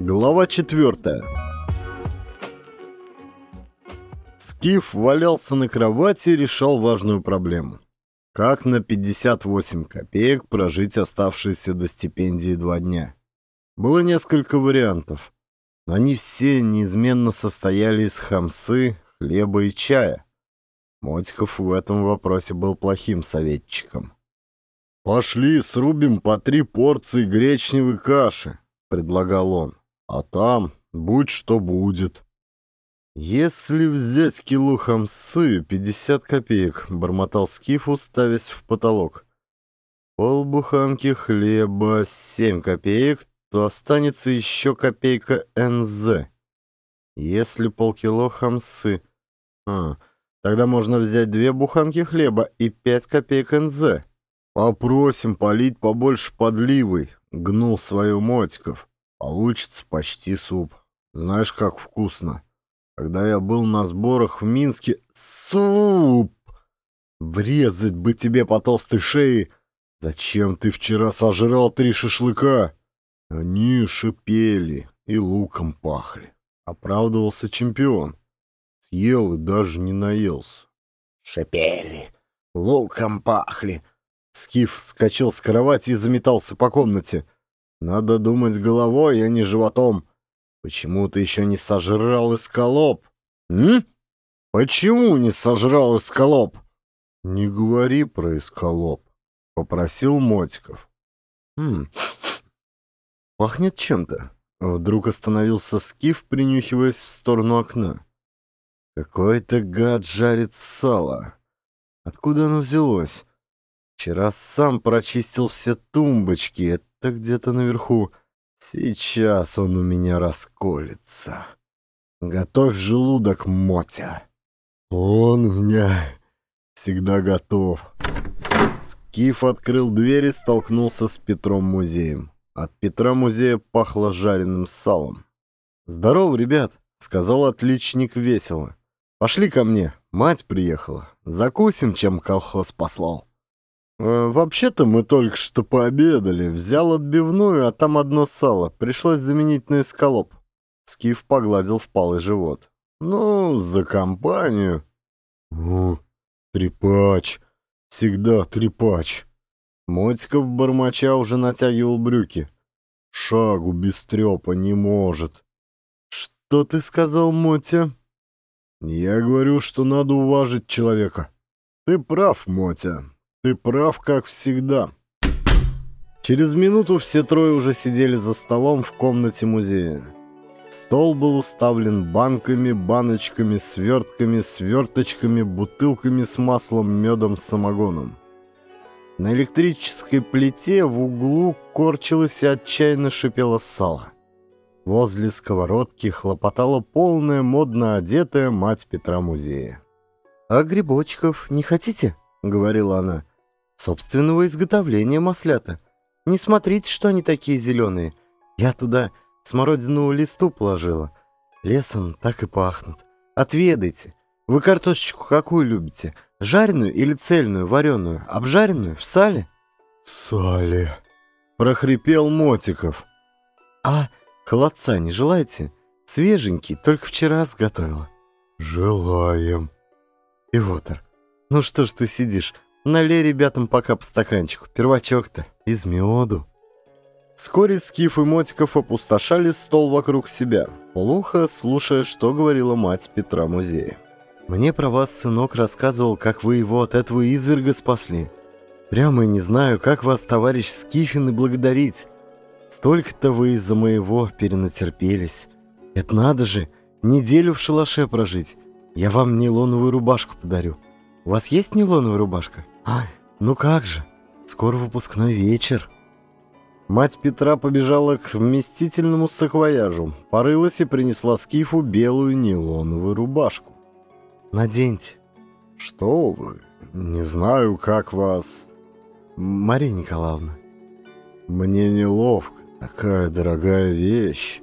Глава четвертая. Скиф валялся на кровати и решал важную проблему. Как на 58 копеек прожить оставшиеся до стипендии два дня? Было несколько вариантов. но Они все неизменно состояли из хамсы, хлеба и чая. Мотиков в этом вопросе был плохим советчиком. «Пошли, срубим по три порции гречневой каши», — предлагал он. А там будь что будет. Если взять кило хамсы, 50 копеек, бормотал Скиф, уставясь в потолок. Полбуханки хлеба, 7 копеек, то останется еще копейка НЗ. Если полкило хамсы... А, тогда можно взять две буханки хлеба и 5 копеек НЗ. Попросим полить побольше подливой, гнул свою Мотиков. Получится почти суп. Знаешь, как вкусно. Когда я был на сборах в Минске... Суп! Врезать бы тебе по толстой шее! Зачем ты вчера сожрал три шашлыка? Они шипели и луком пахли. Оправдывался чемпион. Съел и даже не наелся. Шипели, луком пахли. Скиф вскочил с кровати и заметался по комнате. Надо думать головой, а не животом. Почему ты еще не сожрал эскалоп? М? Почему не сожрал эскалоп? Не говори про эскалоп, попросил Мотиков. Хм. Пахнет чем-то. Вдруг остановился Скиф, принюхиваясь в сторону окна. Какой-то гад жарит сало. Откуда оно взялось? Вчера сам прочистил все тумбочки где-то где-то наверху. Сейчас он у меня расколется. Готовь желудок, Мотя. Он у меня всегда готов. Скиф открыл дверь и столкнулся с Петром Музеем. От Петра Музея пахло жареным салом. «Здорово, ребят!» — сказал отличник весело. «Пошли ко мне, мать приехала. Закусим, чем колхоз послал». Э, «Вообще-то мы только что пообедали. Взял отбивную, а там одно сало. Пришлось заменить на эскалоп». Скиф погладил впалый живот. «Ну, за компанию». «У, трепач. Всегда трепач». Мотиков бормоча уже натягивал брюки. «Шагу без трепа не может». «Что ты сказал, Мотя?» «Я говорю, что надо уважить человека». «Ты прав, Мотя. Ты прав, как всегда. Через минуту все трое уже сидели за столом в комнате музея. Стол был уставлен банками, баночками, свертками, сверточками, бутылками с маслом, медом, самогоном. На электрической плите в углу корчилось и отчаянно шипело сало. Возле сковородки хлопотала полная, модно одетая мать Петра музея. «А грибочков не хотите?» — говорила она собственного изготовления маслята. Не смотрите, что они такие зеленые. Я туда смородиновую листу положила. Лесом так и пахнут. Отведайте. Вы картошечку какую любите? Жареную или цельную, вареную? Обжаренную? В сале? В сале. Прохрипел Мотиков. А холодца не желаете? Свеженький, только вчера сготовила. Желаем. Ивотер, ну что ж ты сидишь? Налей ребятам пока по стаканчику. Первачок-то из меду. Вскоре Скиф и Мотиков опустошали стол вокруг себя, плохо слушая, что говорила мать Петра Музея. «Мне про вас сынок рассказывал, как вы его от этого изверга спасли. Прямо и не знаю, как вас, товарищ Скифин, и благодарить. Столько-то вы из-за моего перенатерпелись. Это надо же, неделю в шалаше прожить. Я вам нейлоновую рубашку подарю. У вас есть нейлоновая рубашка?» «Ай, ну как же, скоро выпускной вечер». Мать Петра побежала к вместительному саквояжу, порылась и принесла Скифу белую нейлоновую рубашку. «Наденьте». «Что вы? Не знаю, как вас...» «Мария Николаевна». «Мне неловко. Такая дорогая вещь».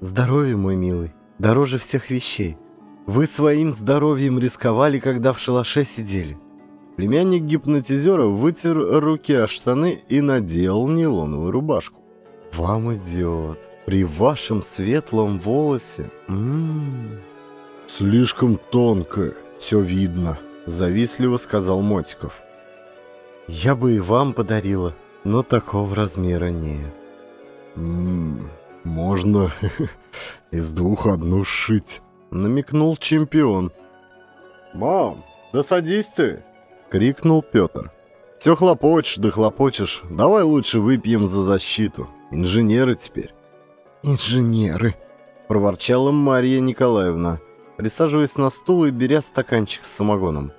«Здоровье, мой милый. Дороже всех вещей. Вы своим здоровьем рисковали, когда в шалаше сидели. Племянник гипнотизера вытер руки о штаны и надел нейлоновую рубашку. Вам идет. При вашем светлом волосе. М -м -м. Слишком тонко, все видно, завистливо сказал Мотиков. Я бы и вам подарила, но такого размера нет. Можно из двух одну сшить намекнул чемпион. «Мам, да садись ты!» — крикнул Петр. «Все хлопочешь, да хлопочешь. Давай лучше выпьем за защиту. Инженеры теперь». «Инженеры!» — проворчала Мария Николаевна, присаживаясь на стул и беря стаканчик с самогоном.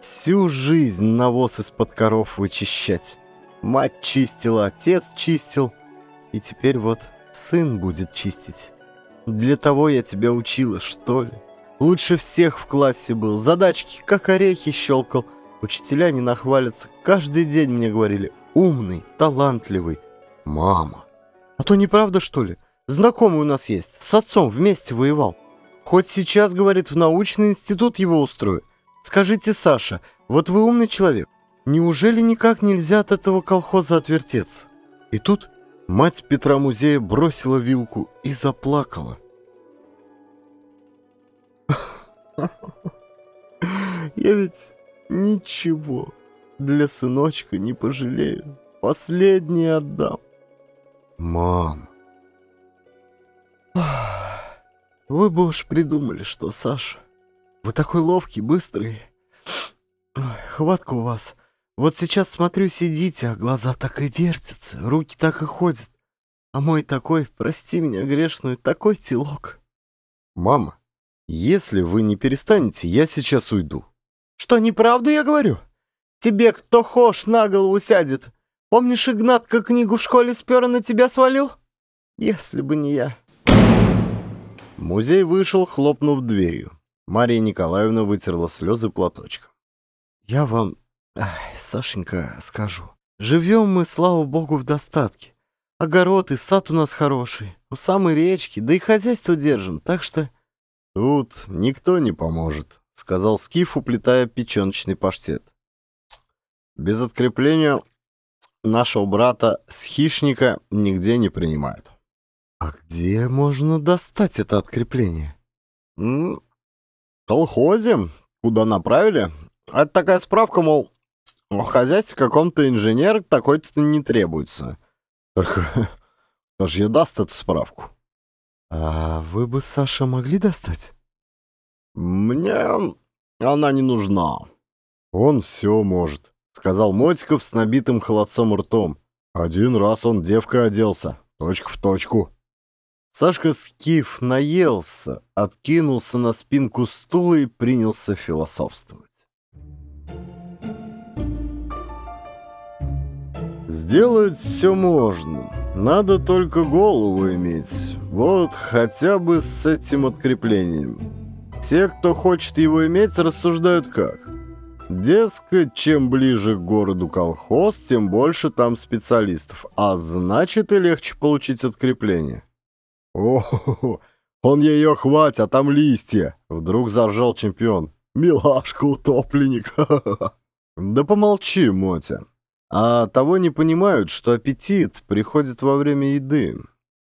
«Всю жизнь навоз из-под коров вычищать. Мать чистила, отец чистил, и теперь вот сын будет чистить». Для того я тебя учила, что ли? Лучше всех в классе был. Задачки, как орехи, щелкал. Учителя не нахвалятся. Каждый день мне говорили «умный, талантливый». Мама. А то неправда, что ли? Знакомый у нас есть. С отцом вместе воевал. Хоть сейчас, говорит, в научный институт его устрою. Скажите, Саша, вот вы умный человек. Неужели никак нельзя от этого колхоза отвертеться? И тут Мать Петра Музея бросила вилку и заплакала. Я ведь ничего для сыночка не пожалею. Последнее отдам. Мам. Вы бы уж придумали, что, Саша. Вы такой ловкий, быстрый. Хватка у вас вот сейчас смотрю, сидите, а глаза так и вертятся, руки так и ходят. А мой такой, прости меня грешную, такой телок. Мама, если вы не перестанете, я сейчас уйду. Что, неправду я говорю? Тебе кто хошь на голову сядет. Помнишь, Игнат, как книгу в школе спер на тебя свалил? Если бы не я. Музей вышел, хлопнув дверью. Мария Николаевна вытерла слезы платочком. «Я вам Ай, Сашенька, скажу. Живем мы, слава богу, в достатке. Огород и сад у нас хороший, у самой речки, да и хозяйство держим, так что... Тут никто не поможет, сказал Скиф, уплетая печеночный паштет. Без открепления нашего брата с хищника нигде не принимают. А где можно достать это открепление? В колхозе, куда направили. Это такая справка, мол, в хозяйстве каком-то инженер такой-то не требуется. Только кто же ей даст эту справку? А вы бы, Саша, могли достать? Мне она не нужна. Он все может, сказал Мотиков с набитым холодцом ртом. Один раз он девкой оделся, точка в точку. Сашка Скиф наелся, откинулся на спинку стула и принялся философствовать. Сделать все можно. Надо только голову иметь. Вот хотя бы с этим откреплением. Все, кто хочет его иметь, рассуждают как. Дескать, чем ближе к городу колхоз, тем больше там специалистов. А значит и легче получить открепление. О, он ее хватит, а там листья. Вдруг заржал чемпион. Милашка утопленник. Да помолчи, Мотя. А того не понимают, что аппетит приходит во время еды.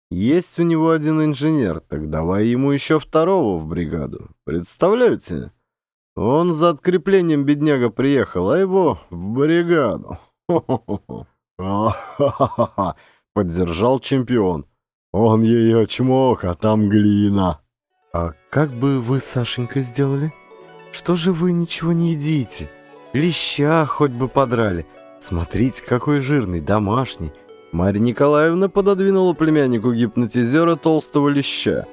Есть у него один инженер, так давай ему еще второго в бригаду. Представляете? Он за откреплением бедняга приехал, а его в бригаду. Поддержал чемпион. Он ее чмок, а там глина. А как бы вы, Сашенька, сделали? Что же вы ничего не едите? Леща хоть бы подрали. Смотрите, какой жирный, домашний. Марья Николаевна пододвинула племяннику гипнотизера толстого леща.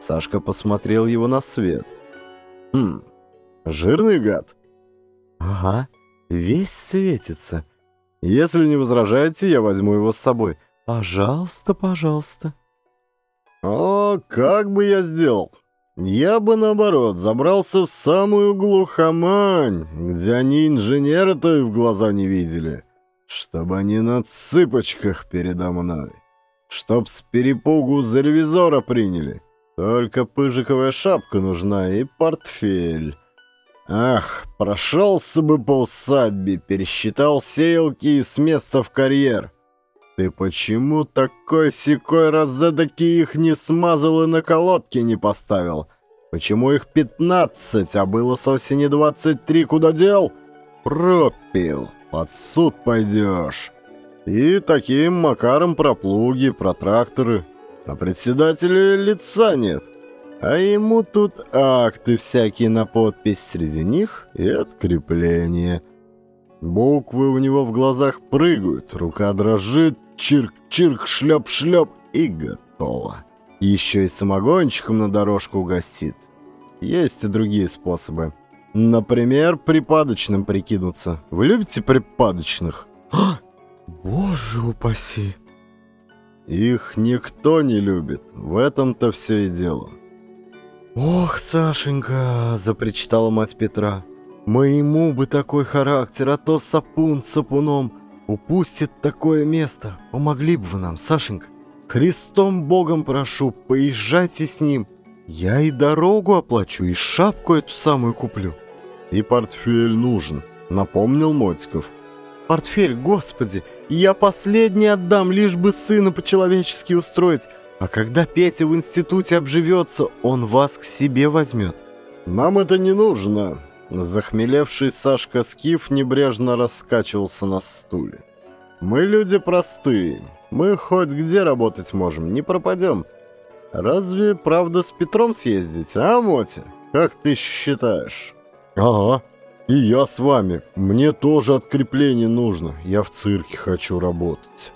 Сашка посмотрел его на свет. «Хм, жирный гад?» «Ага, весь светится. Если не возражаете, я возьму его с собой. Пожалуйста, пожалуйста». «О, как бы я сделал? Я бы, наоборот, забрался в самую глухомань, где они инженера-то и в глаза не видели, чтобы они на цыпочках передо мной, чтоб с перепугу за ревизора приняли. Только пыжиковая шапка нужна и портфель. Ах, прошелся бы по усадьбе, пересчитал сеялки и с места в карьер. Ты почему такой секой такие их не смазал и на колодке не поставил? Почему их пятнадцать, а было с осени двадцать три, куда дел? Пропил, под суд пойдешь. И таким макаром про плуги, про тракторы. А председателя лица нет. А ему тут акты всякие на подпись, среди них и открепление. Буквы у него в глазах прыгают, рука дрожит, чирк-чирк, шлеп-шлеп и готово. Еще и самогончиком на дорожку угостит. Есть и другие способы. Например, припадочным прикинуться. Вы любите припадочных? А! Боже упаси! Их никто не любит. В этом-то все и дело. «Ох, Сашенька!» – запричитала мать Петра. «Моему бы такой характер, а то сапун с сапуном упустит такое место. Помогли бы вы нам, Сашенька. Христом Богом прошу, поезжайте с ним. Я и дорогу оплачу, и шапку эту самую куплю». «И портфель нужен», – напомнил Мотиков. «Портфель, господи, я последний отдам, лишь бы сына по-человечески устроить». А когда Петя в институте обживется, он вас к себе возьмет. Нам это не нужно. Захмелевший Сашка Скиф небрежно раскачивался на стуле. Мы люди простые. Мы хоть где работать можем, не пропадем. Разве правда с Петром съездить, а, Мотя? Как ты считаешь? Ага. И я с вами. Мне тоже открепление нужно. Я в цирке хочу работать.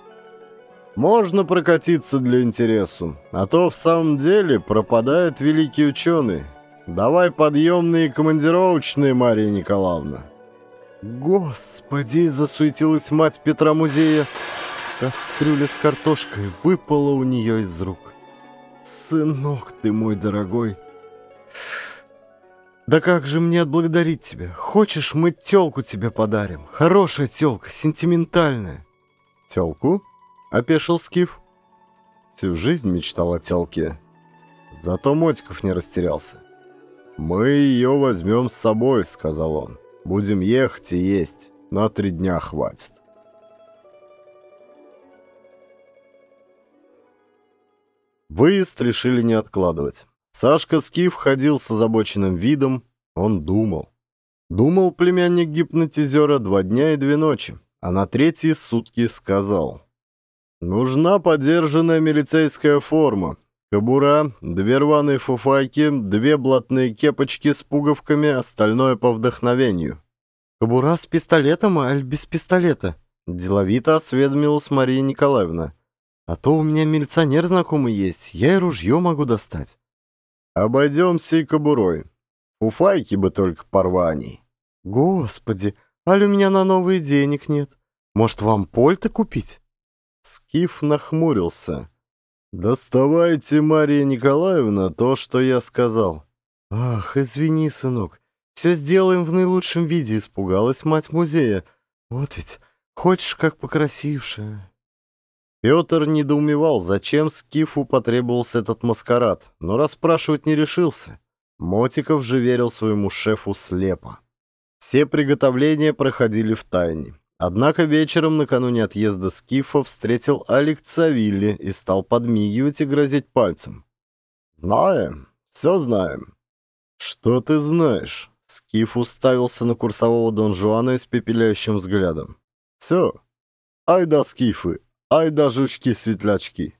Можно прокатиться для интересу, а то в самом деле пропадает великий ученый. Давай подъемные и командировочные, Мария Николаевна. Господи, засуетилась мать Петра Музея. Кастрюля с картошкой выпала у нее из рук. Сынок ты мой дорогой. Да как же мне отблагодарить тебя? Хочешь, мы тёлку тебе подарим? Хорошая тёлка, сентиментальная. Тёлку? — опешил Скиф. Всю жизнь мечтал о тёлке. Зато Мотиков не растерялся. «Мы ее возьмем с собой», — сказал он. «Будем ехать и есть. На три дня хватит». Выезд решили не откладывать. Сашка Скиф ходил с озабоченным видом. Он думал. Думал племянник гипнотизера два дня и две ночи, а на третьи сутки сказал — Нужна подержанная милицейская форма. Кобура, две рваные фуфайки, две блатные кепочки с пуговками, остальное по вдохновению. «Кобура с пистолетом, аль без пистолета?» Деловито осведомилась Мария Николаевна. «А то у меня милиционер знакомый есть, я и ружье могу достать». «Обойдемся и кобурой. Фуфайки бы только порваний». «Господи, аль у меня на новые денег нет. Может, вам польты купить?» Скиф нахмурился. «Доставайте, Мария Николаевна, то, что я сказал». «Ах, извини, сынок, все сделаем в наилучшем виде», — испугалась мать музея. «Вот ведь, хочешь, как покрасившая». Петр недоумевал, зачем Скифу потребовался этот маскарад, но расспрашивать не решился. Мотиков же верил своему шефу слепо. Все приготовления проходили в тайне. Однако вечером накануне отъезда Скифа встретил Алик Цавилли и стал подмигивать и грозить пальцем. «Знаем, все знаем». «Что ты знаешь?» Скиф уставился на курсового Дон Жуана испепеляющим взглядом. «Все. Ай да скифы, ай да жучки-светлячки».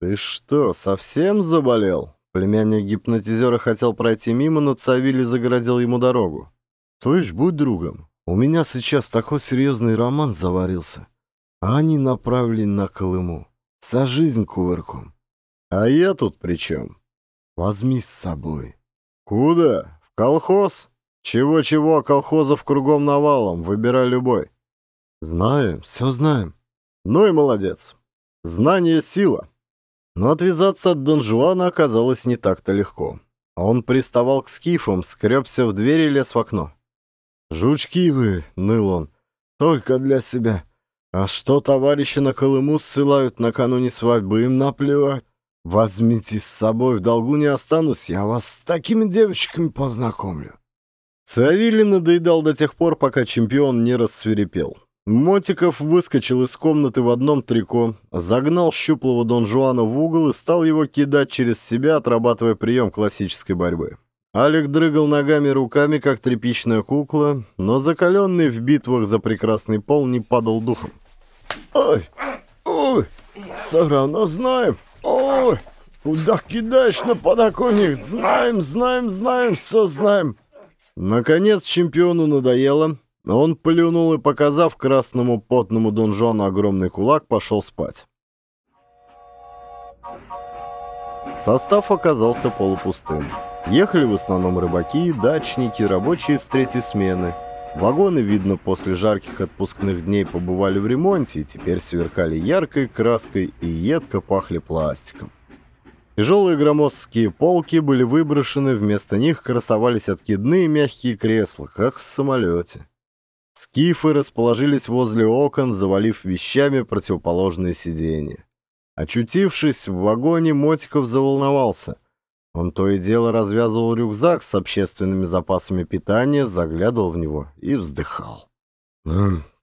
«Ты что, совсем заболел?» Племянник гипнотизера хотел пройти мимо, но Цавилли загородил ему дорогу. «Слышь, будь другом, у меня сейчас такой серьезный роман заварился. А они направлены на Колыму. Вся жизнь кувырком. А я тут при чем? Возьми с собой. Куда? В колхоз? Чего-чего, колхозов кругом навалом. Выбирай любой. Знаем, все знаем. Ну и молодец. Знание — сила. Но отвязаться от Дон Жуана оказалось не так-то легко. Он приставал к скифам, скребся в дверь и лез в окно. «Жучки вы!» — ныл он. «Только для себя. А что товарищи на Колыму ссылают накануне свадьбы, им наплевать. Возьмите с собой, в долгу не останусь, я вас с такими девочками познакомлю. Савелий надоедал до тех пор, пока чемпион не рассверепел. Мотиков выскочил из комнаты в одном трико, загнал щуплого Дон Жуана в угол и стал его кидать через себя, отрабатывая прием классической борьбы. Алик дрыгал ногами и руками, как тряпичная кукла, но закаленный в битвах за прекрасный пол не падал духом. «Ой, ой, все равно знаем, ой, куда кидаешь на подоконник, знаем, знаем, знаем, все знаем». Наконец чемпиону надоело, он плюнул и, показав красному потному донжону огромный кулак, пошел спать. Состав оказался полупустым. Ехали в основном рыбаки, дачники, рабочие с третьей смены. Вагоны, видно, после жарких отпускных дней побывали в ремонте и теперь сверкали яркой краской и едко пахли пластиком. Тяжелые громоздкие полки были выброшены, вместо них красовались откидные мягкие кресла, как в самолете. Скифы расположились возле окон, завалив вещами противоположные сиденья. Очутившись в вагоне, Мотиков заволновался. Он то и дело развязывал рюкзак с общественными запасами питания, заглядывал в него и вздыхал.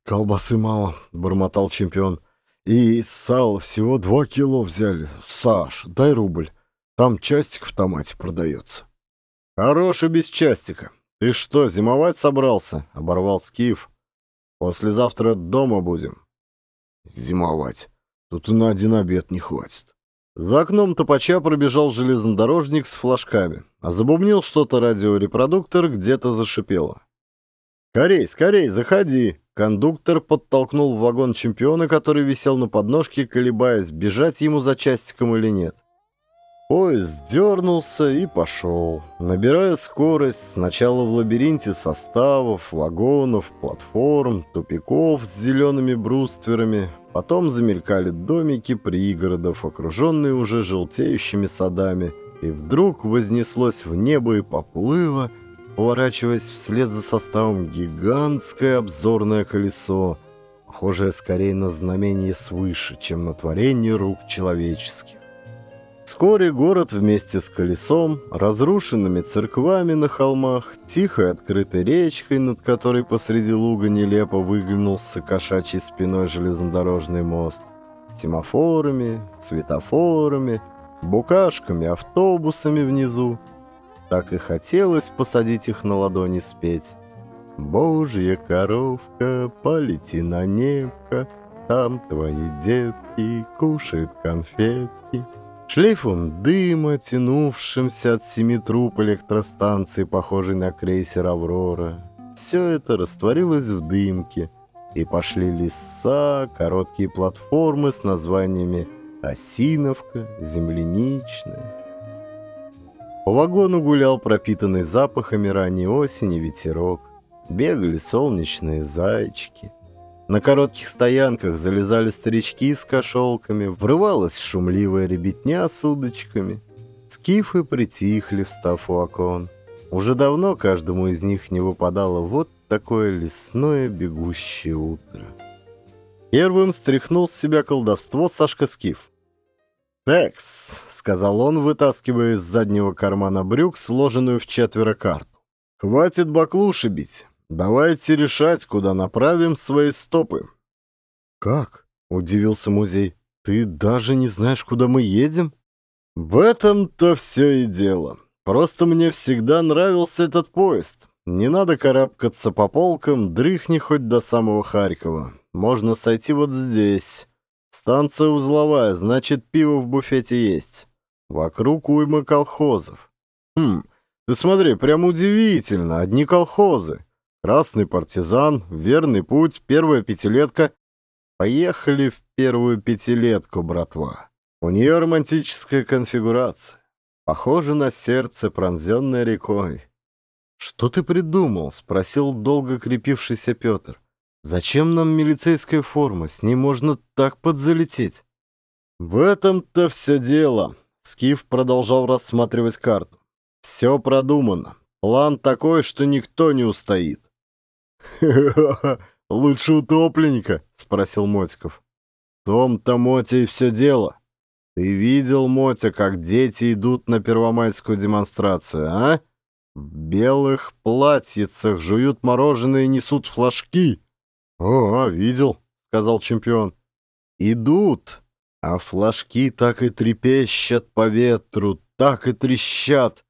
«Колбасы мало», — бормотал чемпион. «И сал всего два кило взяли. Саш, дай рубль. Там частик в томате продается». «Хороший без частика. «Ты что, зимовать собрался?» — оборвал Скиф. «Послезавтра дома будем». «Зимовать. Тут и на один обед не хватит». За окном топача пробежал железнодорожник с флажками, а забубнил что-то радиорепродуктор, где-то зашипело. «Скорей, скорей, заходи!» Кондуктор подтолкнул в вагон чемпиона, который висел на подножке, колебаясь, бежать ему за частиком или нет. Поезд дернулся и пошел, набирая скорость сначала в лабиринте составов, вагонов, платформ, тупиков с зелеными брустверами, потом замелькали домики пригородов, окруженные уже желтеющими садами, и вдруг вознеслось в небо и поплыло, поворачиваясь вслед за составом гигантское обзорное колесо, похожее скорее на знамение свыше, чем на творение рук человеческих. Вскоре город вместе с колесом, разрушенными церквами на холмах, тихой открытой речкой, над которой посреди луга нелепо выглянулся кошачьей спиной железнодорожный мост, семафорами, светофорами, букашками, автобусами внизу. Так и хотелось посадить их на ладони спеть. «Божья коровка, полети на небко, там твои детки кушают конфетки». Шлейфом дыма, тянувшимся от семи труб электростанции, похожей на крейсер «Аврора», все это растворилось в дымке, и пошли леса, короткие платформы с названиями «Осиновка», «Земляничная». По вагону гулял пропитанный запахами ранней осени ветерок, бегали солнечные зайчики — на коротких стоянках залезали старички с кошелками, врывалась шумливая ребятня с удочками. Скифы притихли, встав у окон. Уже давно каждому из них не выпадало вот такое лесное бегущее утро. Первым стряхнул с себя колдовство Сашка Скиф. «Текс», — сказал он, вытаскивая из заднего кармана брюк сложенную в четверо карту. «Хватит баклуши бить. Давайте решать, куда направим свои стопы. Как? Удивился музей. Ты даже не знаешь, куда мы едем? В этом-то все и дело. Просто мне всегда нравился этот поезд. Не надо карабкаться по полкам, дрыхни хоть до самого Харькова. Можно сойти вот здесь. Станция узловая, значит, пиво в буфете есть. Вокруг уйма колхозов. Хм, ты смотри, прям удивительно, одни колхозы. Красный партизан, верный путь, первая пятилетка. Поехали в первую пятилетку, братва. У нее романтическая конфигурация. Похоже на сердце, пронзенное рекой. «Что ты придумал?» — спросил долго крепившийся Петр. «Зачем нам милицейская форма? С ней можно так подзалететь». «В этом-то все дело», — Скиф продолжал рассматривать карту. «Все продумано. План такой, что никто не устоит. лучше утопленника?» — спросил Мотиков. «В том-то, Мотя, и все дело. Ты видел, Мотя, как дети идут на первомайскую демонстрацию, а? В белых платьицах жуют мороженое и несут флажки. О, видел, сказал чемпион. Идут, а флажки так и трепещут по ветру, так и трещат.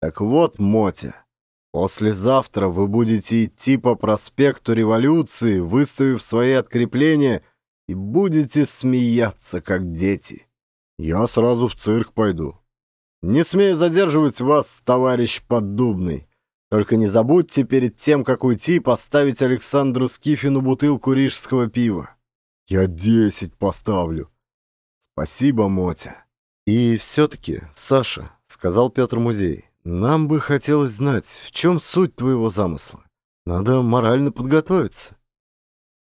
Так вот, Мотя, послезавтра вы будете идти по проспекту Революции, выставив свои открепления, и будете смеяться, как дети. Я сразу в цирк пойду. Не смею задерживать вас, товарищ Поддубный. Только не забудьте перед тем, как уйти, поставить Александру Скифину бутылку рижского пива. Я десять поставлю. Спасибо, Мотя. И все-таки, Саша, — сказал Петр Музей, — нам бы хотелось знать, в чем суть твоего замысла. Надо морально подготовиться.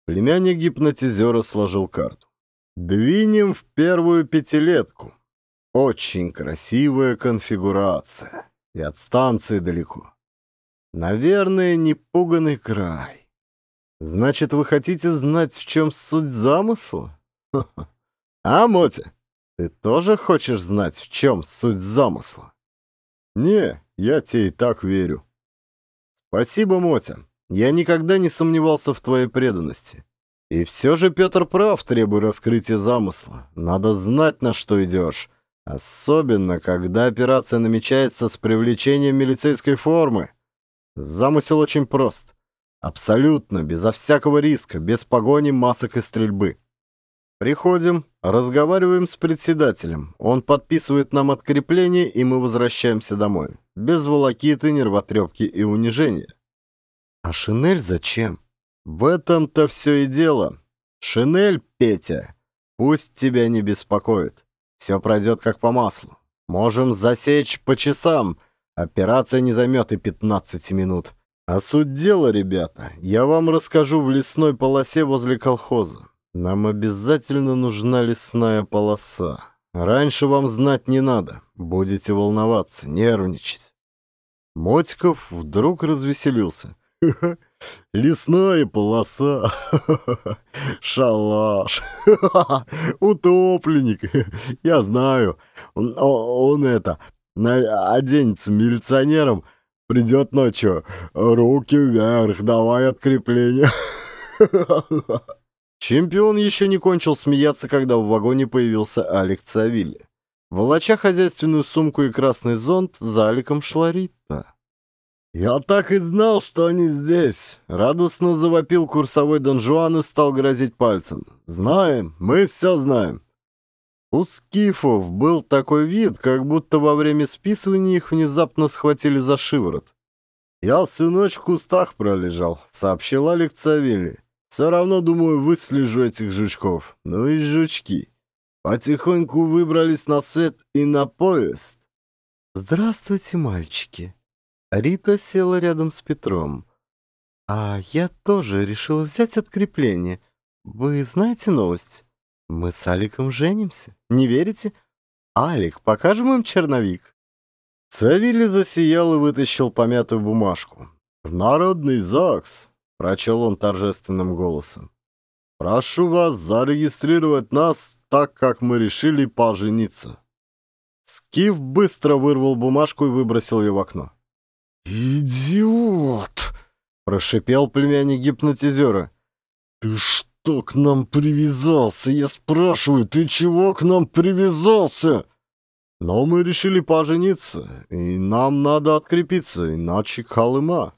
Племянник гипнотизера сложил карту. Двинем в первую пятилетку. Очень красивая конфигурация. И от станции далеко. Наверное, непуганный край. Значит, вы хотите знать, в чем суть замысла? А, Мотя, ты тоже хочешь знать, в чем суть замысла? Не, я тебе и так верю. Спасибо, Мотя. Я никогда не сомневался в твоей преданности. И все же Петр прав, требуя раскрытия замысла. Надо знать, на что идешь. Особенно, когда операция намечается с привлечением милицейской формы. Замысел очень прост. Абсолютно, безо всякого риска, без погони, масок и стрельбы. Приходим, разговариваем с председателем. Он подписывает нам открепление, и мы возвращаемся домой. Без волокиты, нервотрепки и унижения. А шинель зачем? В этом-то все и дело. Шинель, Петя, пусть тебя не беспокоит. Все пройдет как по маслу. Можем засечь по часам. Операция не займет и 15 минут. А суть дела, ребята, я вам расскажу в лесной полосе возле колхоза. Нам обязательно нужна лесная полоса. Раньше вам знать не надо. Будете волноваться, нервничать. Мотьков вдруг развеселился. Лесная полоса, шалаш, утопленник. Я знаю, он, он это, оденется милиционером, придет ночью, руки вверх, давай открепление. Чемпион еще не кончил смеяться, когда в вагоне появился Алик Цавилли. Волоча хозяйственную сумку и красный зонт, за Аликом шла Рита. «Я так и знал, что они здесь!» — радостно завопил курсовой Дон Жуан и стал грозить пальцем. «Знаем, мы все знаем!» У скифов был такой вид, как будто во время списывания их внезапно схватили за шиворот. «Я всю ночь в кустах пролежал», — сообщил Алик Цавили. «Все равно, думаю, выслежу этих жучков. Ну и жучки. Потихоньку выбрались на свет и на поезд». «Здравствуйте, мальчики!» Рита села рядом с Петром. «А я тоже решила взять открепление. Вы знаете новость? Мы с Аликом женимся. Не верите? Алик, покажем им черновик?» Савили засиял и вытащил помятую бумажку. «В народный ЗАГС!» — прочел он торжественным голосом. «Прошу вас зарегистрировать нас так, как мы решили пожениться». Скиф быстро вырвал бумажку и выбросил ее в окно. «Идиот!» — прошипел племянник гипнотизера. «Ты что к нам привязался? Я спрашиваю, ты чего к нам привязался?» «Но мы решили пожениться, и нам надо открепиться, иначе халыма».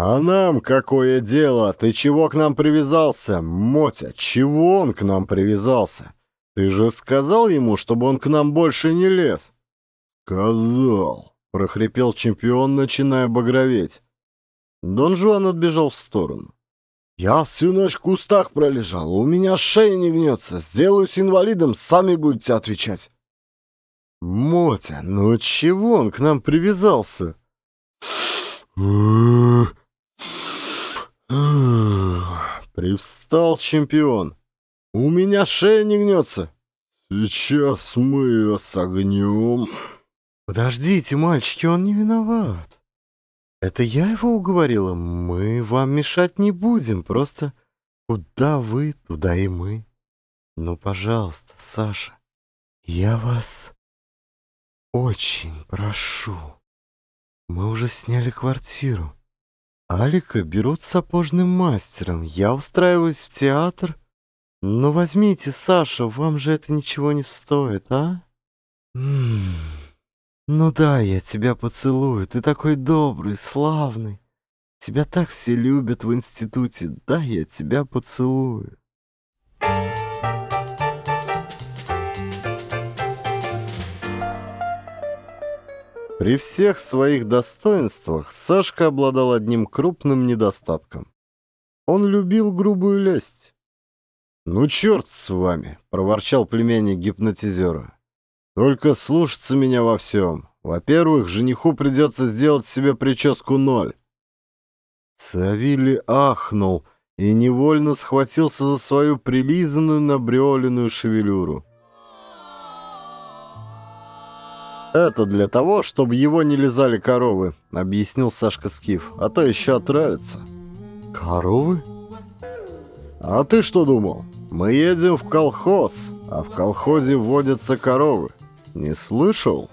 «А нам какое дело? Ты чего к нам привязался? Мотя, чего он к нам привязался? Ты же сказал ему, чтобы он к нам больше не лез?» «Сказал», — прохрипел чемпион, начиная багроветь. Дон Жуан отбежал в сторону. «Я всю ночь в кустах пролежал, у меня шея не гнется. Сделаюсь инвалидом, сами будете отвечать». «Мотя, ну чего он к нам привязался?» Привстал чемпион. «У меня шея не гнется». «Сейчас мы ее согнем». «Подождите, мальчики, он не виноват. Это я его уговорила. Мы вам мешать не будем, просто куда вы, туда и мы. Ну, пожалуйста, Саша, Я вас очень прошу. Мы уже сняли квартиру. Алика берут сапожным мастером. Я устраиваюсь в театр. Ну возьмите, Саша, вам же это ничего не стоит, а? М -м -м. Ну да, я тебя поцелую. Ты такой добрый, славный. Тебя так все любят в институте. Да, я тебя поцелую. При всех своих достоинствах Сашка обладал одним крупным недостатком. Он любил грубую лесть. «Ну, черт с вами!» — проворчал племянник гипнотизера. «Только слушаться меня во всем. Во-первых, жениху придется сделать себе прическу ноль». Савили ахнул и невольно схватился за свою прилизанную набреоленную шевелюру. «Это для того, чтобы его не лизали коровы», — объяснил Сашка Скиф. «А то еще отравится». «Коровы?» «А ты что думал? Мы едем в колхоз, а в колхозе водятся коровы. Не слышал?»